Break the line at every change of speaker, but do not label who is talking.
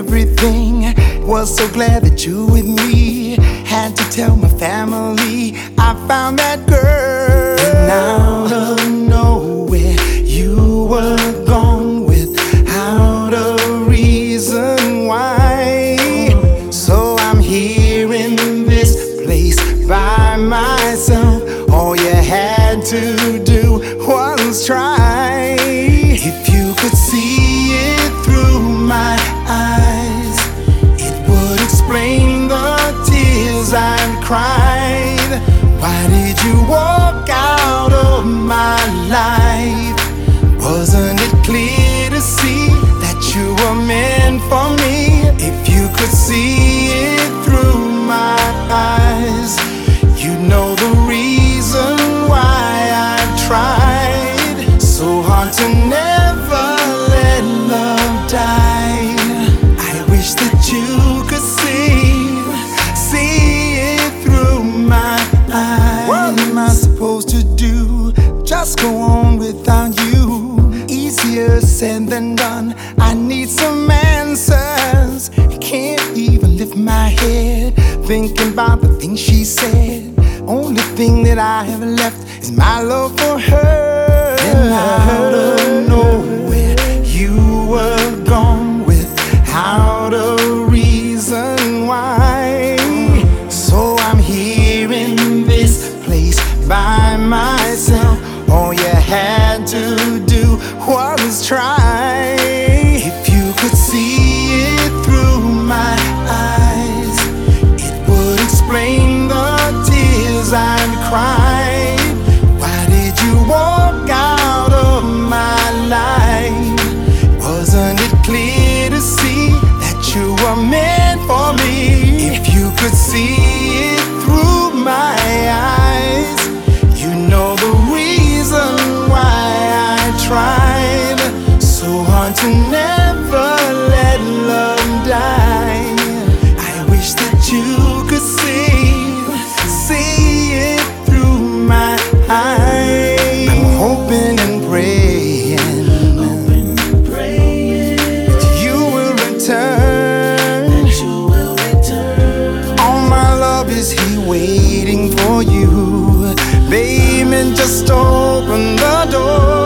everything. Was so glad that you with me. Had to tell my family I found that girl. And out of nowhere, you were gone without a reason why. So I'm here in this place by myself. All you had to do was try. I've Just go on without you. Easier said than done. I need some answers. I can't even lift my head thinking about the things she said. Only thing that I have left is my love for her. to do what is trying. want to never let love die. I wish that you could see, see it through my eyes. I'm hoping and praying, hoping and praying that you will return. That you will return. All my love is here waiting for you, baby. Just open the door.